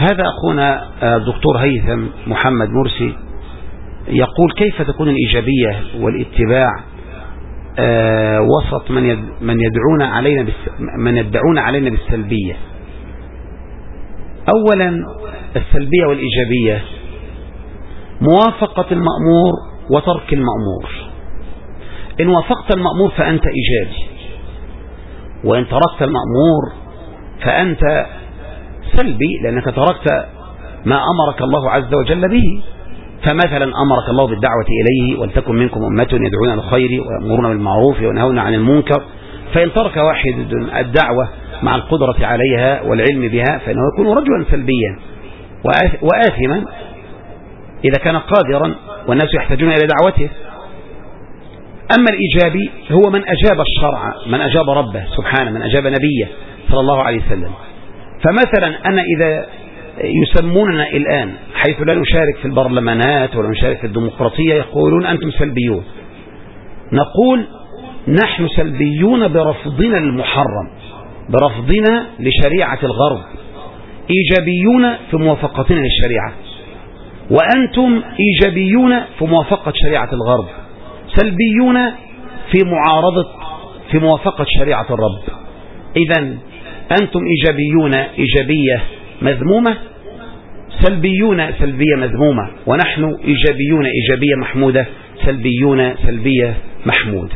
هذا أخونا الدكتور هيثم محمد مرسي يقول كيف تكون الإيجابية والاتباع؟ وسط من من يدعون علينا من يدعون علينا بالسلبية. أولا السلبية والإيجابية موافقة المأمور وترك المأمور. إن وافقت المأمور فأنت إيجابي. وإن تركت المأمور فأنت سلبي لأنك تركت ما أمرك الله عز وجل به. فمثلا أمرك الله بالدعوة إليه ولتكن منكم أمة يدعون الخير ويأمرون بالمعروف وينهون عن المنكر. فإن ترك واحد الدعوة مع القدرة عليها والعلم بها فإنه يكون رجلا سلبيا وآثما. إذا كان قادرا والناس يحتاجون إلى دعوته. أما الإيجابي هو من أجاب الشرع من أجاب ربه سبحانه من أجاب نبيه صلى الله عليه وسلم. فمثلا أنا إذا يسموننا الآن حيث لا نشارك في البرلمانات ولا نشارك في الديمقراطية يقولون أنتم سلبيون. نقول نحن سلبيون برفضنا المحرم برفضنا لشريعة الغرب إيجابيون في موافقتنا للشريعة وأنتم إيجابيون في موافقة شريعة الغرب سلبيون في معارضة في موافقة شريعة الرب. إذا أنتم إيجابيون إيجابية مذمومة؟ سلبيون سلبية مذمومة. ونحن إيجابيون إيجابية محمودة سلبيون سلبية محمودة